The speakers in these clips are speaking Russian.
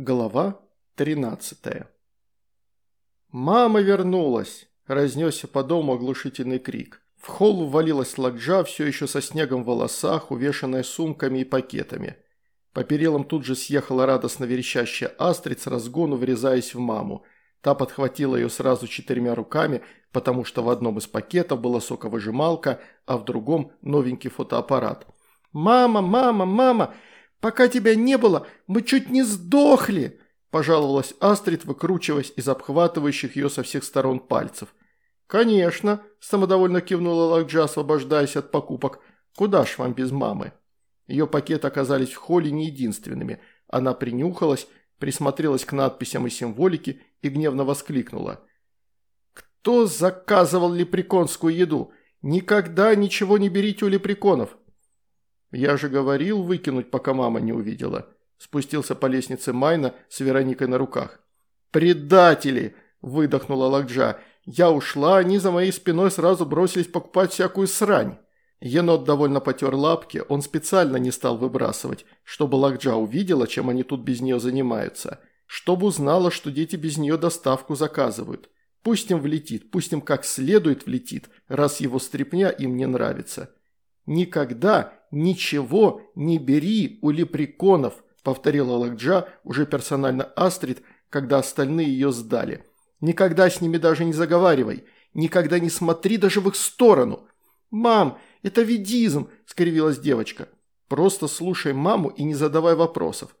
Глава 13 «Мама вернулась!» – разнесся по дому оглушительный крик. В холл ввалилась Лакджа, все еще со снегом в волосах, увешанная сумками и пакетами. По перилам тут же съехала радостно верещащая Астрид с разгону, врезаясь в маму. Та подхватила ее сразу четырьмя руками, потому что в одном из пакетов была соковыжималка, а в другом – новенький фотоаппарат. «Мама, мама, мама! Пока тебя не было, мы чуть не сдохли!» – пожаловалась Астрид, выкручиваясь из обхватывающих ее со всех сторон пальцев. «Конечно», – самодовольно кивнула Лакджа, освобождаясь от покупок. «Куда ж вам без мамы?» Ее пакеты оказались в холле не единственными. Она принюхалась, присмотрелась к надписям и символике и гневно воскликнула. «Кто заказывал лепреконскую еду? Никогда ничего не берите у лепреконов!» «Я же говорил выкинуть, пока мама не увидела». Спустился по лестнице Майна с Вероникой на руках. «Предатели!» – выдохнула Лакджа. «Я ушла, они за моей спиной сразу бросились покупать всякую срань». Енот довольно потер лапки, он специально не стал выбрасывать, чтобы Лакджа увидела, чем они тут без нее занимаются. Чтобы узнала, что дети без нее доставку заказывают. Пусть им влетит, пусть им как следует влетит, раз его стряпня им не нравится. Никогда ничего не бери у лепреконов, повторила Лакджа, уже персонально Астрид, когда остальные ее сдали. Никогда с ними даже не заговаривай, никогда не смотри даже в их сторону. Мам, это ведизм, скривилась девочка. Просто слушай маму и не задавай вопросов.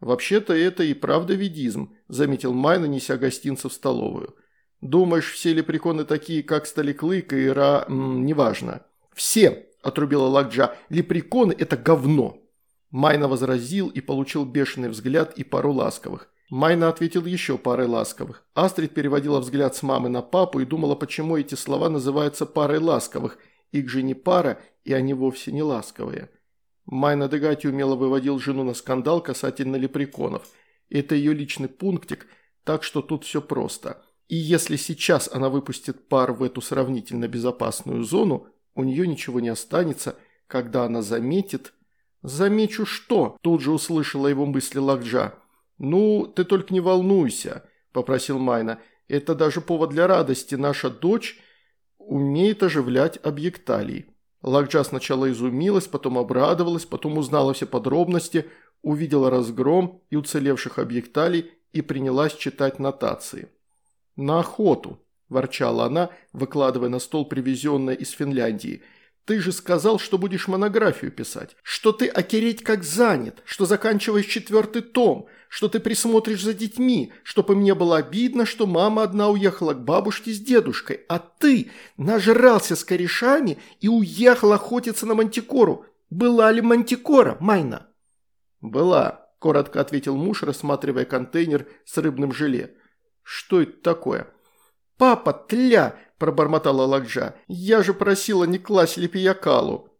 «Вообще-то это и правда видизм», – заметил Майна, неся гостинца в столовую. «Думаешь, все лепреконы такие, как Сталиклык и Ра... М, неважно». «Все!» Отрубила Лакджа. «Лепреконы – это говно!» Майна возразил и получил бешеный взгляд и пару ласковых. Майна ответил еще парой ласковых. Астрид переводила взгляд с мамы на папу и думала, почему эти слова называются парой ласковых. Их же не пара, и они вовсе не ласковые. Майна Дегати умело выводил жену на скандал касательно лепреконов. Это ее личный пунктик, так что тут все просто. И если сейчас она выпустит пар в эту сравнительно безопасную зону, у нее ничего не останется, когда она заметит... «Замечу что?» – тут же услышала его мысли Лакджа. «Ну, ты только не волнуйся», – попросил Майна. «Это даже повод для радости. Наша дочь умеет оживлять объекталий». Лакджа сначала изумилась, потом обрадовалась, потом узнала все подробности, увидела разгром и уцелевших объекталей и принялась читать нотации. «На охоту», – ворчала она, выкладывая на стол привезенное из Финляндии. «Ты же сказал, что будешь монографию писать, что ты окереть как занят, что заканчиваешь четвертый том, что ты присмотришь за детьми, чтобы мне было обидно, что мама одна уехала к бабушке с дедушкой, а ты нажрался с корешами и уехал охотиться на мантикору. Была ли мантикора, Майна?» «Была», – коротко ответил муж, рассматривая контейнер с рыбным желе. «Что это такое?» «Папа, тля!» – пробормотала Лакджа. «Я же просила не класть лепиякалу».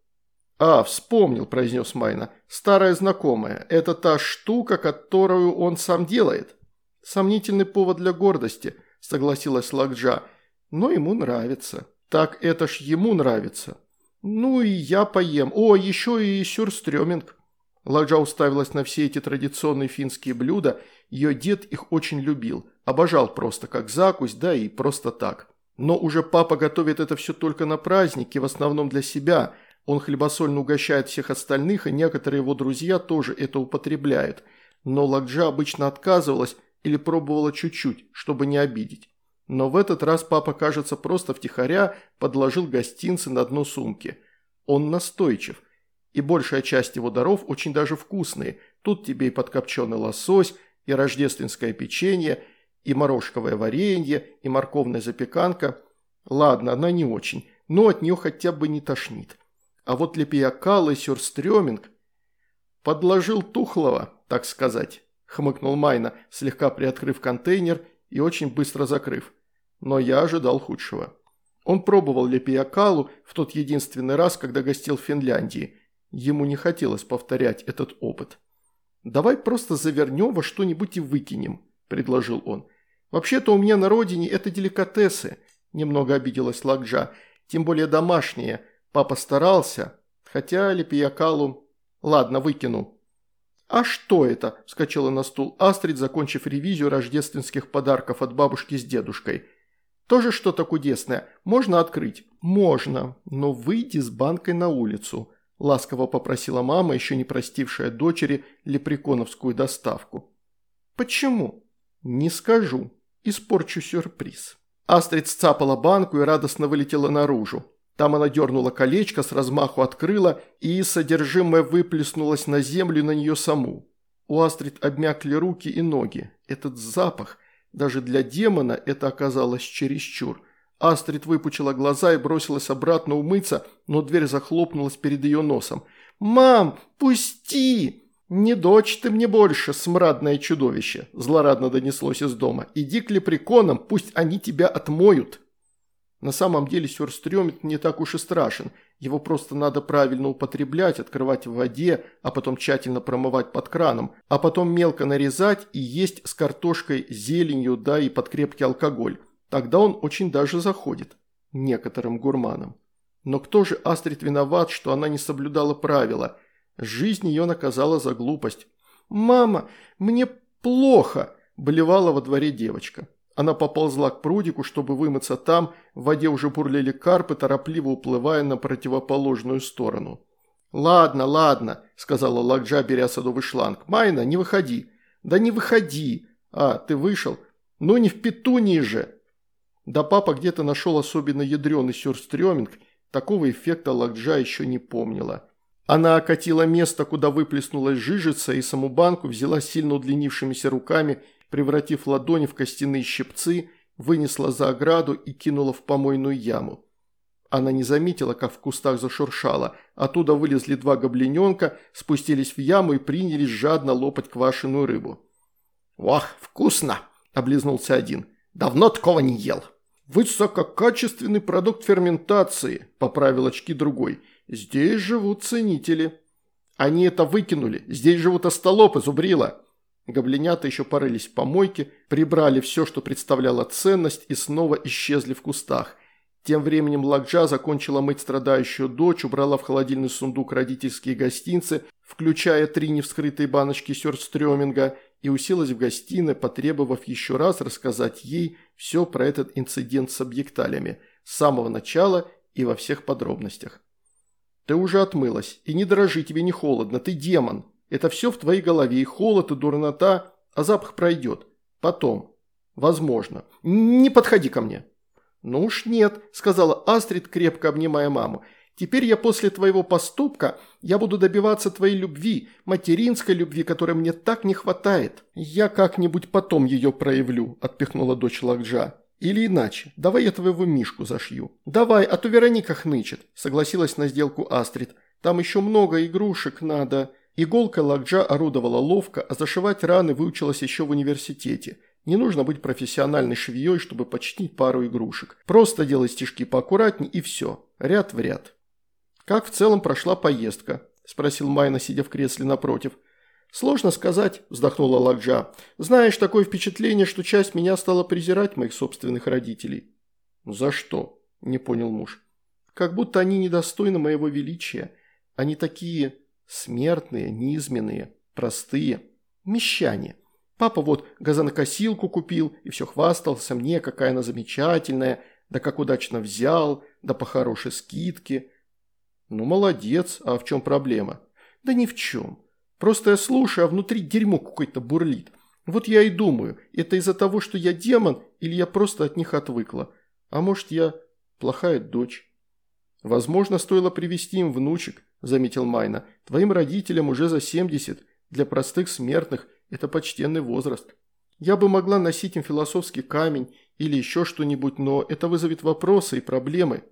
«А, вспомнил», – произнес Майна. «Старая знакомая. Это та штука, которую он сам делает». «Сомнительный повод для гордости», – согласилась Лакджа. «Но ему нравится». «Так это ж ему нравится». «Ну и я поем. О, еще и сюрстрёминг». Ладжа уставилась на все эти традиционные финские блюда, ее дед их очень любил, обожал просто как закусь, да и просто так. Но уже папа готовит это все только на праздники, в основном для себя. Он хлебосольно угощает всех остальных, и некоторые его друзья тоже это употребляют. Но Ладжа обычно отказывалась или пробовала чуть-чуть, чтобы не обидеть. Но в этот раз папа, кажется, просто втихаря подложил гостинцы на дно сумки. Он настойчив и большая часть его даров очень даже вкусные. Тут тебе и подкопченый лосось, и рождественское печенье, и морожковое варенье, и морковная запеканка. Ладно, она не очень, но от нее хотя бы не тошнит. А вот лепиякал и сюрстрёминг подложил тухлого, так сказать, хмыкнул Майна, слегка приоткрыв контейнер и очень быстро закрыв. Но я ожидал худшего. Он пробовал лепиякалу в тот единственный раз, когда гостил в Финляндии – Ему не хотелось повторять этот опыт. «Давай просто завернем во что-нибудь и выкинем», – предложил он. «Вообще-то у меня на родине это деликатесы», – немного обиделась Лакджа. «Тем более домашние. Папа старался. Хотя Лепиякалу... Ладно, выкину». «А что это?» – вскочила на стул Астрид, закончив ревизию рождественских подарков от бабушки с дедушкой. «Тоже что-то кудесное. Можно открыть?» «Можно, но выйди с банкой на улицу», – ласково попросила мама, еще не простившая дочери лепреконовскую доставку. «Почему?» «Не скажу. Испорчу сюрприз». Астрид сцапала банку и радостно вылетела наружу. Там она дернула колечко, с размаху открыла, и содержимое выплеснулось на землю на нее саму. У Астрид обмякли руки и ноги. Этот запах, даже для демона, это оказалось чересчур. Астрид выпучила глаза и бросилась обратно умыться, но дверь захлопнулась перед ее носом. «Мам, пусти!» «Не дочь ты мне больше, смрадное чудовище!» – злорадно донеслось из дома. «Иди к лепреконам, пусть они тебя отмоют!» На самом деле сюрстрёмит не так уж и страшен. Его просто надо правильно употреблять, открывать в воде, а потом тщательно промывать под краном, а потом мелко нарезать и есть с картошкой, зеленью, да и под крепкий алкоголь. Тогда он очень даже заходит. Некоторым гурманам. Но кто же Астрид виноват, что она не соблюдала правила? Жизнь ее наказала за глупость. «Мама, мне плохо!» – болевала во дворе девочка. Она поползла к прудику, чтобы вымыться там, в воде уже бурлили карпы, торопливо уплывая на противоположную сторону. «Ладно, ладно», – сказала Лакджа, беря садовый шланг. «Майна, не выходи». «Да не выходи». «А, ты вышел?» «Ну не в петунии же». Да папа где-то нашел особенно ядреный сюрстрёминг, такого эффекта Лакджа еще не помнила. Она окатила место, куда выплеснулась жижица, и саму банку взяла сильно удлинившимися руками превратив ладони в костяные щипцы, вынесла за ограду и кинула в помойную яму. Она не заметила, как в кустах зашуршало. Оттуда вылезли два гоблиненка, спустились в яму и принялись жадно лопать квашеную рыбу. «Ох, вкусно!» – облизнулся один. «Давно такого не ел!» «Высококачественный продукт ферментации», – поправил очки другой. «Здесь живут ценители». «Они это выкинули. Здесь живут остолопы, зубрила». Гоблинята еще порылись в помойке, прибрали все, что представляло ценность, и снова исчезли в кустах. Тем временем Лакджа закончила мыть страдающую дочь, убрала в холодильный сундук родительские гостинцы, включая три невскрытые баночки сёрстрёминга, и уселась в гостиной, потребовав еще раз рассказать ей все про этот инцидент с объекталями, с самого начала и во всех подробностях. «Ты уже отмылась, и не дрожи, тебе не холодно, ты демон», это все в твоей голове, и холод, и дурнота, а запах пройдет. Потом. Возможно. Не подходи ко мне». «Ну уж нет», – сказала Астрид, крепко обнимая маму. «Теперь я после твоего поступка, я буду добиваться твоей любви, материнской любви, которой мне так не хватает. Я как-нибудь потом ее проявлю», – отпихнула дочь Лакджа. «Или иначе. Давай я твоего Мишку зашью». «Давай, а то Вероника хнычет», – согласилась на сделку Астрид. «Там еще много игрушек надо». Иголка Лакджа орудовала ловко, а зашивать раны выучилась еще в университете. Не нужно быть профессиональной швеей, чтобы починить пару игрушек. Просто делай стежки поаккуратней и все. Ряд в ряд. «Как в целом прошла поездка?» – спросил Майна, сидя в кресле напротив. «Сложно сказать», – вздохнула Лакджа. «Знаешь, такое впечатление, что часть меня стала презирать моих собственных родителей». «За что?» – не понял муж. «Как будто они недостойны моего величия. Они такие Смертные, низменные, простые. Мещане. Папа вот газонокосилку купил и все хвастался мне, какая она замечательная, да как удачно взял, да по хорошей скидке. Ну, молодец, а в чем проблема? Да ни в чем. Просто я слушаю, а внутри дерьмо какое-то бурлит. Вот я и думаю, это из-за того, что я демон, или я просто от них отвыкла. А может, я плохая дочь. Возможно, стоило привести им внучек, – заметил Майна. «Твоим родителям уже за 70. Для простых смертных это почтенный возраст. Я бы могла носить им философский камень или еще что-нибудь, но это вызовет вопросы и проблемы.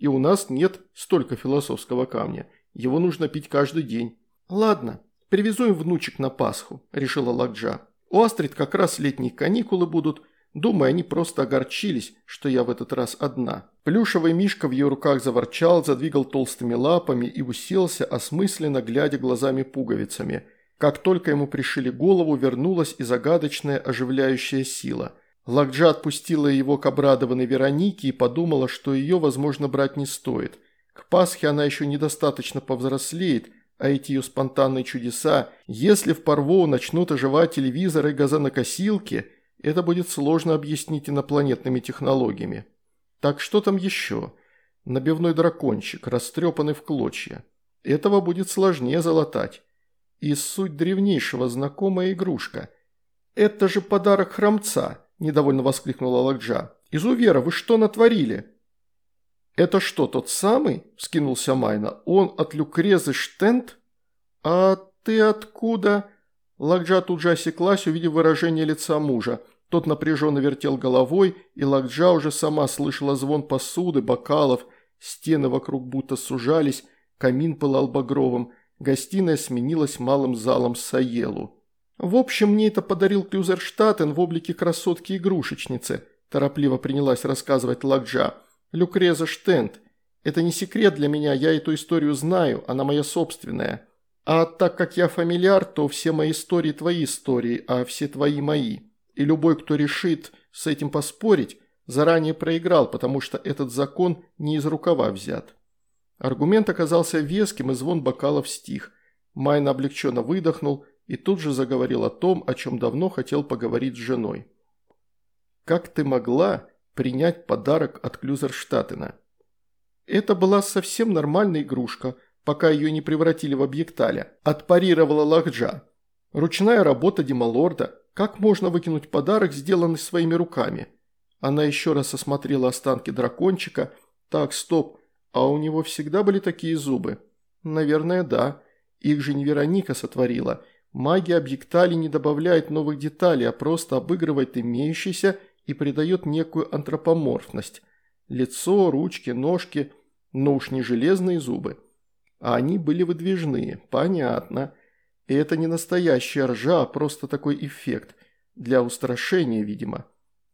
И у нас нет столько философского камня. Его нужно пить каждый день». «Ладно, привезу им внучек на Пасху», – решила Лакджа. «У Астрид как раз летние каникулы будут, Думаю, они просто огорчились, что я в этот раз одна. Плюшевый мишка в ее руках заворчал, задвигал толстыми лапами и уселся, осмысленно глядя глазами-пуговицами. Как только ему пришили голову, вернулась и загадочная оживляющая сила. Лакджа отпустила его к обрадованной Веронике и подумала, что ее, возможно, брать не стоит. К Пасхе она еще недостаточно повзрослеет, А эти ее спонтанные чудеса, если в Парвоу начнут оживать телевизоры и газонокосилки, это будет сложно объяснить инопланетными технологиями. Так что там еще? Набивной дракончик, растрепанный в клочья. Этого будет сложнее залатать. И суть древнейшего знакомая игрушка. «Это же подарок храмца!» – недовольно воскликнула Лакджа. «Изувера, вы что натворили?» «Это что, тот самый?» – вскинулся Майна. «Он от Люкрезы Штент?» «А ты откуда?» Лакджа тут же осеклась, увидев выражение лица мужа. Тот напряженно вертел головой, и Лакджа уже сама слышала звон посуды, бокалов, стены вокруг будто сужались, камин пылал багровым, гостиная сменилась малым залом Саелу. «В общем, мне это подарил Клюзерштатен в облике красотки-игрушечницы», торопливо принялась рассказывать Лакджа. «Люкреза Штент. Это не секрет для меня, я эту историю знаю, она моя собственная. А так как я фамильяр, то все мои истории твои истории, а все твои мои. И любой, кто решит с этим поспорить, заранее проиграл, потому что этот закон не из рукава взят». Аргумент оказался веским, и звон бокалов стих. Майн облегченно выдохнул и тут же заговорил о том, о чем давно хотел поговорить с женой. «Как ты могла принять подарок от Клюзерштатена?» «Это была совсем нормальная игрушка, пока ее не превратили в объекталя», – отпарировала Лахджа. «Ручная работа Дималорда. Как можно выкинуть подарок, сделанный своими руками?» Она еще раз осмотрела останки дракончика. «Так, стоп, а у него всегда были такие зубы? Наверное, да. Их же не Вероника сотворила. Магия объектали не добавляет новых деталей, а просто обыгрывает имеющиеся и придает некую антропоморфность. Лицо, ручки, ножки, но уж не железные зубы. А они были выдвижные, понятно. И это не настоящая ржа, а просто такой эффект. Для устрашения, видимо.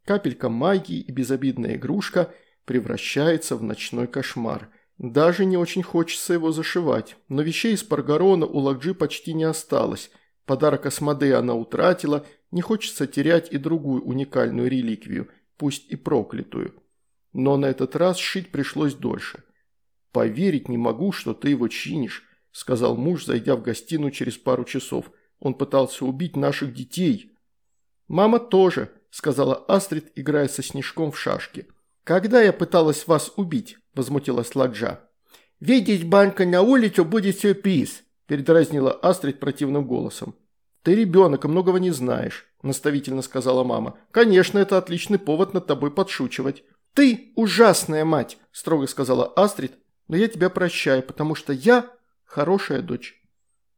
Капелька магии и безобидная игрушка – превращается в ночной кошмар. Даже не очень хочется его зашивать, но вещей из Паргарона у Лакджи почти не осталось. Подарок Асмодея она утратила, не хочется терять и другую уникальную реликвию, пусть и проклятую. Но на этот раз шить пришлось дольше. «Поверить не могу, что ты его чинишь», – сказал муж, зайдя в гостиную через пару часов. «Он пытался убить наших детей». «Мама тоже», – сказала Астрид, играя со снежком в шашки. «Когда я пыталась вас убить?» – возмутилась Ладжа. «Видеть банка на улицу будет сюрприз», – передразнила Астрид противным голосом. «Ты ребенок и многого не знаешь», – наставительно сказала мама. «Конечно, это отличный повод над тобой подшучивать». «Ты ужасная мать», – строго сказала Астрид, – «но я тебя прощаю, потому что я хорошая дочь».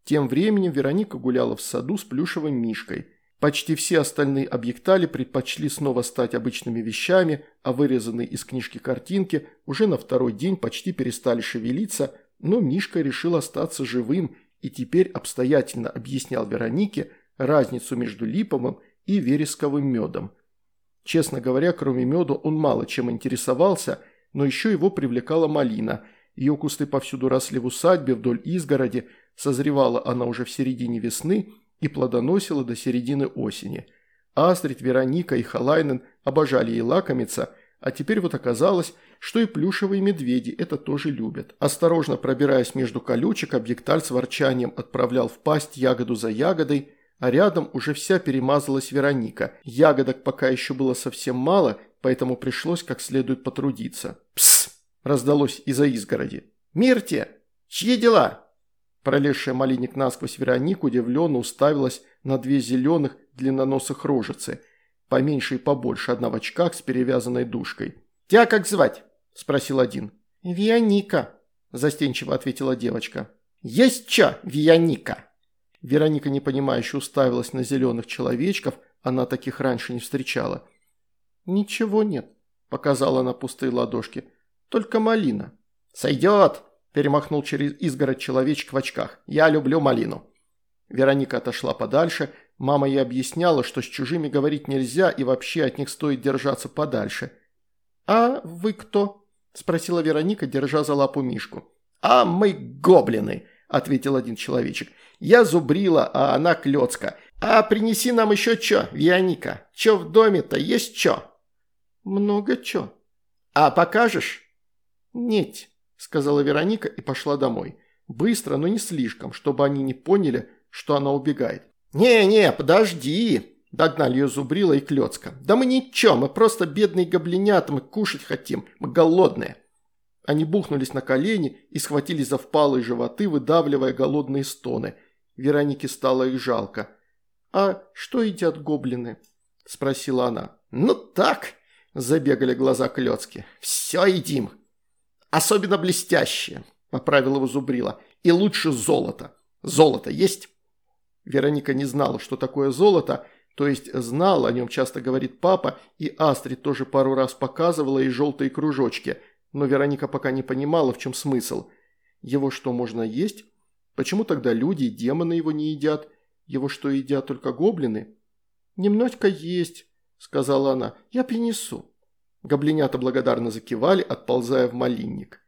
Тем временем Вероника гуляла в саду с плюшевым мишкой – Почти все остальные объектали предпочли снова стать обычными вещами, а вырезанные из книжки картинки уже на второй день почти перестали шевелиться, но Мишка решил остаться живым и теперь обстоятельно объяснял Веронике разницу между липовым и вересковым медом. Честно говоря, кроме меда он мало чем интересовался, но еще его привлекала малина. Ее кусты повсюду росли в усадьбе вдоль изгороди, созревала она уже в середине весны – и плодоносила до середины осени. Астрид, Вероника и Халайнен обожали ей лакомиться, а теперь вот оказалось, что и плюшевые медведи это тоже любят. Осторожно пробираясь между колючек, объекталь с ворчанием отправлял в пасть ягоду за ягодой, а рядом уже вся перемазалась Вероника. Ягодок пока еще было совсем мало, поэтому пришлось как следует потрудиться. «Псс!» – раздалось из-за изгороди. «Мирте! Чьи дела?» Пролезшая малиник насквозь Вероник удивленно уставилась на две зеленых длинноносых рожицы, поменьше и побольше, одна в очках с перевязанной душкой. «Тебя как звать?» – спросил один. «Вионика», – застенчиво ответила девочка. «Есть чё, Вионика?» Вероника непонимающе уставилась на зеленых человечков, она таких раньше не встречала. «Ничего нет», – показала она пустые ладошки. «Только малина». «Сойдет», перемахнул через изгородь человечек в очках. «Я люблю малину». Вероника отошла подальше. Мама ей объясняла, что с чужими говорить нельзя и вообще от них стоит держаться подальше. «А вы кто?» – спросила Вероника, держа за лапу Мишку. «А мы гоблины», – ответил один человечек. «Я зубрила, а она клёцка. А принеси нам еще чё, Вероника? Чё в доме-то есть чё?» «Много чё». «А покажешь?» «Нет» сказала Вероника и пошла домой. Быстро, но не слишком, чтобы они не поняли, что она убегает. «Не-не, подожди!» – догнали ее Зубрила и Клёцка. «Да мы ничего, мы просто бедные гоблинята, мы кушать хотим, мы голодные!» Они бухнулись на колени и схватились за впалые животы, выдавливая голодные стоны. Веронике стало их жалко. «А что едят гоблины?» – спросила она. «Ну так!» – забегали глаза Клёцки. «Все едим!» «Особенно блестящее!» – поправил его Зубрила. «И лучше золото. Золото есть?» Вероника не знала, что такое золото, то есть знала, о нем часто говорит папа, и Астрид тоже пару раз показывала и желтые кружочки, но Вероника пока не понимала, в чем смысл. Его что, можно есть? Почему тогда люди и демоны его не едят? Его что, едят только гоблины? «Немножко есть», – сказала она, – «я принесу». Гоблинята благодарно закивали, отползая в малинник.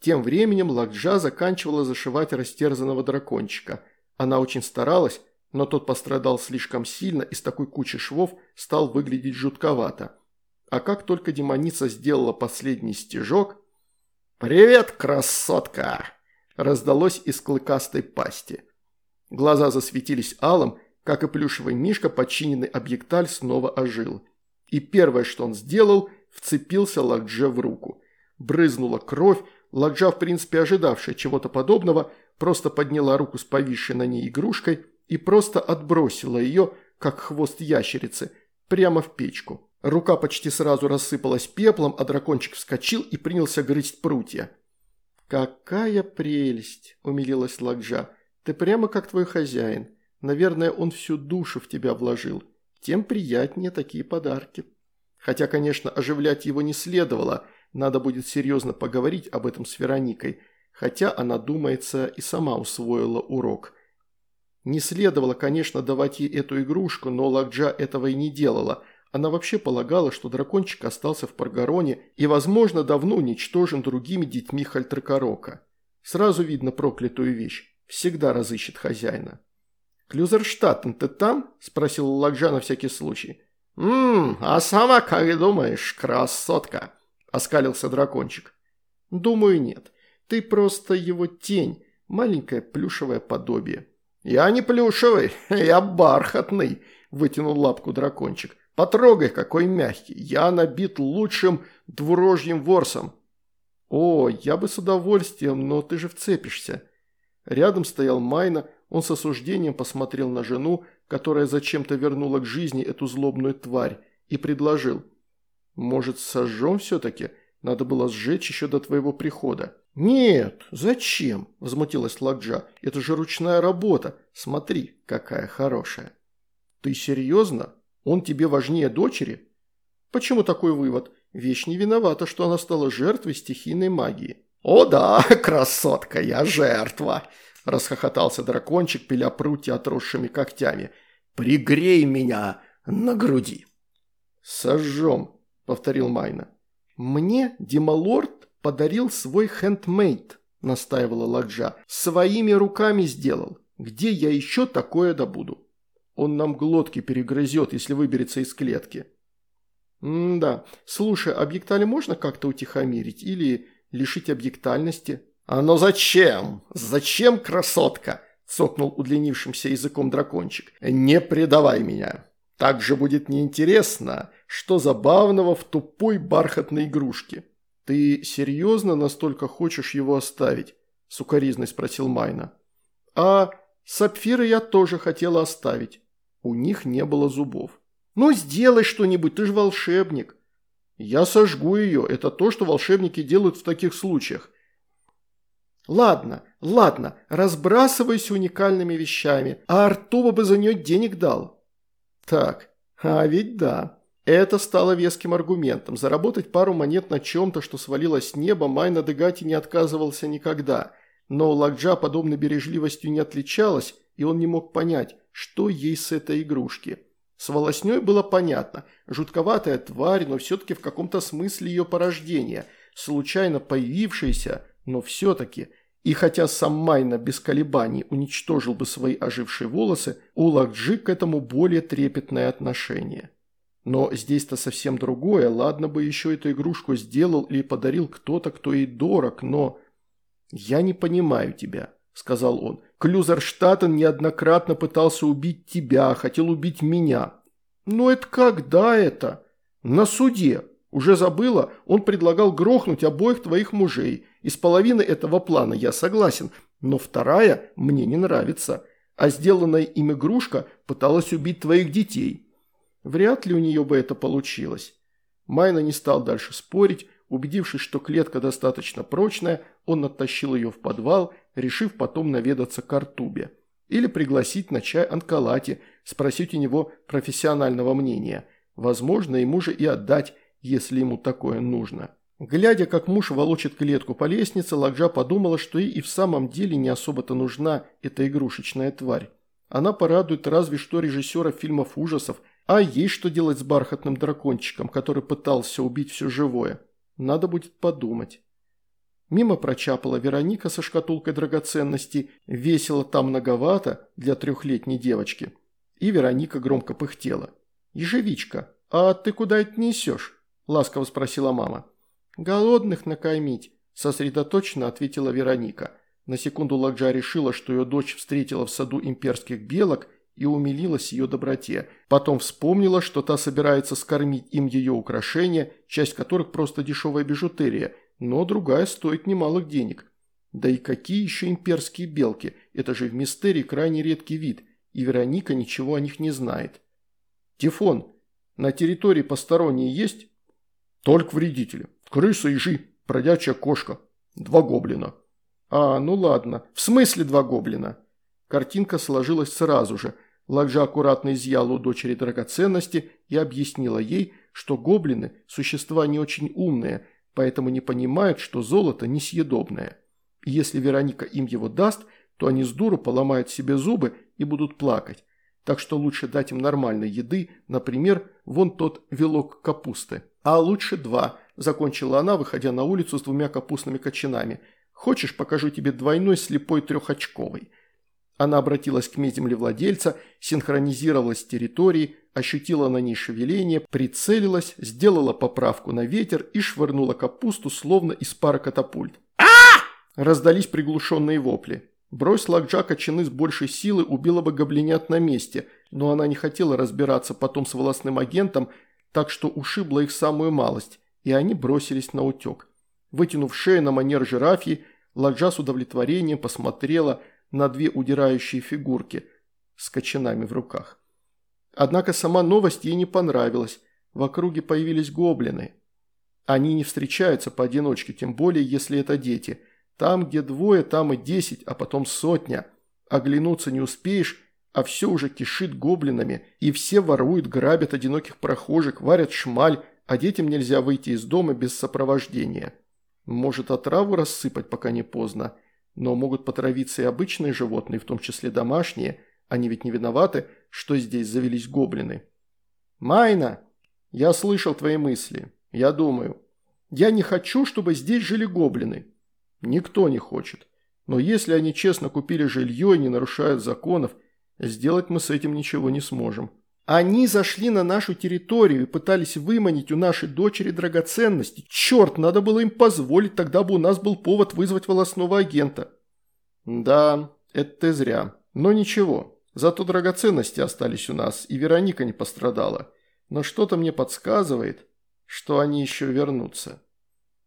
Тем временем Лакджа заканчивала зашивать растерзанного дракончика. Она очень старалась, но тот пострадал слишком сильно и с такой кучей швов стал выглядеть жутковато. А как только демоница сделала последний стежок... «Привет, красотка!» – раздалось из клыкастой пасти. Глаза засветились алым, как и плюшевый мишка, подчиненный объекталь снова ожил. И первое, что он сделал, вцепился Лакдже в руку. Брызнула кровь, Ладжа, в принципе ожидавшая чего-то подобного, просто подняла руку с повисшей на ней игрушкой и просто отбросила ее, как хвост ящерицы, прямо в печку. Рука почти сразу рассыпалась пеплом, а дракончик вскочил и принялся грызть прутья. «Какая прелесть!» – умилилась Ладжа. «Ты прямо как твой хозяин. Наверное, он всю душу в тебя вложил. Тем приятнее такие подарки». Хотя, конечно, оживлять его не следовало – надо будет серьезно поговорить об этом с Вероникой, хотя она, думается, и сама усвоила урок. Не следовало, конечно, давать ей эту игрушку, но Лакджа этого и не делала. Она вообще полагала, что дракончик остался в Паргароне и, возможно, давно уничтожен другими детьми Хальтракарока. Сразу видно проклятую вещь. Всегда разыщет хозяина. «Клюзерштаттен, ты там?» – спросил Лакджа на всякий случай. «Ммм, а сама как думаешь, красотка?» – оскалился дракончик. «Думаю, нет. Ты просто его тень, маленькое плюшевое подобие». «Я не плюшевый, я бархатный», – вытянул лапку дракончик. «Потрогай, какой мягкий. Я набит лучшим двурожьим ворсом». «О, я бы с удовольствием, но ты же вцепишься». Рядом стоял Майна, он с осуждением посмотрел на жену, которая зачем-то вернула к жизни эту злобную тварь, и предложил – может, сожжем все-таки? Надо было сжечь еще до твоего прихода». «Нет, зачем?» – возмутилась Ладжа. «Это же ручная работа. Смотри, какая хорошая». «Ты серьезно? Он тебе важнее дочери?» «Почему такой вывод? Вещь не виновата, что она стала жертвой стихийной магии». «О да, красотка, я жертва!» – расхохотался дракончик, пиля прутья отросшими когтями. «Пригрей меня на груди!» «Сожжем!» повторил Майна. «Мне Дималорд подарил свой хендмейд», – настаивала Ладжа. «Своими руками сделал. Где я еще такое добуду? Он нам глотки перегрызет, если выберется из клетки». «М-да. Слушай, объектали можно как-то утихомирить или лишить объектальности?» «А ну зачем? Зачем, красотка?» – цокнул удлинившимся языком дракончик. «Не предавай меня. Так же будет неинтересно, что забавного в тупой бархатной игрушке. «Ты серьезно настолько хочешь его оставить?» – сукоризной спросил Майна. «А сапфиры я тоже хотела оставить. У них не было зубов». «Ну, сделай что-нибудь, ты же волшебник». «Я сожгу ее, это то, что волшебники делают в таких случаях». «Ладно, ладно, разбрасывайся уникальными вещами, а Артуба бы за нее денег дал». «Так, а ведь да». Это стало веским аргументом. Заработать пару монет на чем-то, что свалилось с неба, Майна Дегати не отказывался никогда. Но Лакджа подобной бережливостью не отличалась, и он не мог понять, что ей с этой игрушки. С волосней было понятно. Жутковатая тварь, но все-таки в каком-то смысле ее порождение. Случайно появившаяся, но все-таки. И хотя сам Майна без колебаний уничтожил бы свои ожившие волосы, у Лакджи к этому более трепетное отношение. Но здесь-то совсем другое. Ладно бы еще эту игрушку сделал или подарил кто-то, кто ей дорог, но... «Я не понимаю тебя», – сказал он. «Клюзерштаттен неоднократно пытался убить тебя, хотел убить меня». «Но это когда это?» «На суде. Уже забыла? Он предлагал грохнуть обоих твоих мужей. Из половины этого плана я согласен, но вторая мне не нравится. А сделанная им игрушка пыталась убить твоих детей. Вряд ли у нее бы это получилось». Майна не стал дальше спорить, Убедившись, что клетка достаточно прочная, он оттащил ее в подвал, решив потом наведаться к Артубе. Или пригласить на чай Анкалати, спросить у него профессионального мнения. Возможно, ему же и отдать, если ему такое нужно. Глядя, как муж волочит клетку по лестнице, Лакджа подумала, что ей и в самом деле не особо-то нужна эта игрушечная тварь. Она порадует разве что режиссера фильмов ужасов, а есть что делать с бархатным дракончиком, который пытался убить все живое. Надо будет подумать. Мимо прочапала Вероника со шкатулкой драгоценностей. Весело там многовато для трехлетней девочки. И Вероника громко пыхтела. «Ежевичка, а ты куда это несешь?» – ласково спросила мама. «Голодных накормить», – сосредоточенно ответила Вероника. На секунду Ладжа решила, что ее дочь встретила в саду имперских белок – и умилилась ее доброте. Потом вспомнила, что та собирается скормить им ее украшения, часть которых просто дешевая бижутерия, но другая стоит немалых денег. Да и какие еще имперские белки? Это же в мистерии крайне редкий вид, и Вероника ничего о них не знает. Тифон, на территории посторонние есть? Только вредители. Крыса, ежи, бродячая кошка. Два гоблина. А, ну ладно. В смысле два гоблина? Картинка сложилась сразу же – Ладжа аккуратно изъяла у дочери драгоценности и объяснила ей, что гоблины – существа не очень умные, поэтому не понимают, что золото несъедобное. И если Вероника им его даст, то они с дуру поломают себе зубы и будут плакать. Так что лучше дать им нормальной еды, например, вон тот вилок капусты. А лучше два, закончила она, выходя на улицу с двумя капустными кочанами. Хочешь, покажу тебе двойной слепой трехочковый. Она обратилась к землевладельца, синхронизировалась с территорией, ощутила на ней шевеление, прицелилась, сделала поправку на ветер и швырнула капусту, словно из пара катапульт. а Раздались приглушенные вопли. Брось Лакджака чины с большей силы убила бы гоблинят на месте, но она не хотела разбираться потом с волосным агентом, так что ушибла их самую малость, и они бросились на утек. Вытянув шею на манер жирафьи, Ладжа с удовлетворением посмотрела – на две удирающие фигурки с кочанами в руках. Однако сама новость ей не понравилась. В округе появились гоблины. Они не встречаются поодиночке, тем более, если это дети. Там, где двое, там и десять, а потом сотня. Оглянуться не успеешь, а все уже кишит гоблинами, и все воруют, грабят одиноких прохожих, варят шмаль, а детям нельзя выйти из дома без сопровождения. Может, отраву рассыпать, пока не поздно. Но могут потравиться и обычные животные, в том числе домашние. Они ведь не виноваты, что здесь завелись гоблины. «Майна, я слышал твои мысли. Я думаю. Я не хочу, чтобы здесь жили гоблины. Никто не хочет. Но если они честно купили жилье и не нарушают законов, сделать мы с этим ничего не сможем. Они зашли на нашу территорию и пытались выманить у нашей дочери драгоценности. Черт, надо было им позволить, тогда бы у нас был повод вызвать волосного агента. Да, это ты зря. Но ничего, зато драгоценности остались у нас, и Вероника не пострадала. Но что-то мне подсказывает, что они еще вернутся.